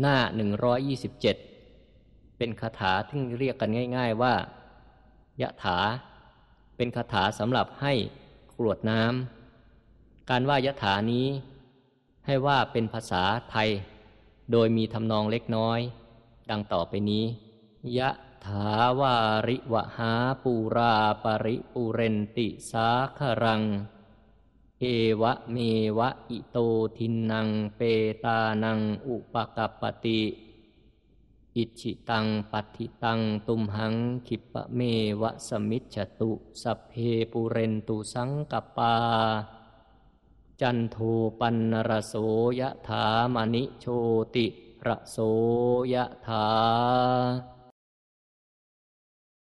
หน้า 127 เป็นคาถาที่เรียกกันง่าย ๆว่ายะถา เป็นคาถาสำหรับให้กรวดน้ำการว่ายะถานี้ ให้ว่าเป็นภาษาไทย โดยมีทำนองเล็กน้อย ดังต่อไปนี้ยะถาวาริวหาปูราปริปูเรนติสาครัง เอวะเมวะอิโตทินังเปตานังอุปกัปปติ อิชิตังปัติตังตุมหังขิปะเมวะสมิจฉตุสัพเพปุเรนตุสังกปา จันโทปันนรโสยะถามณิโชติระโสยะถา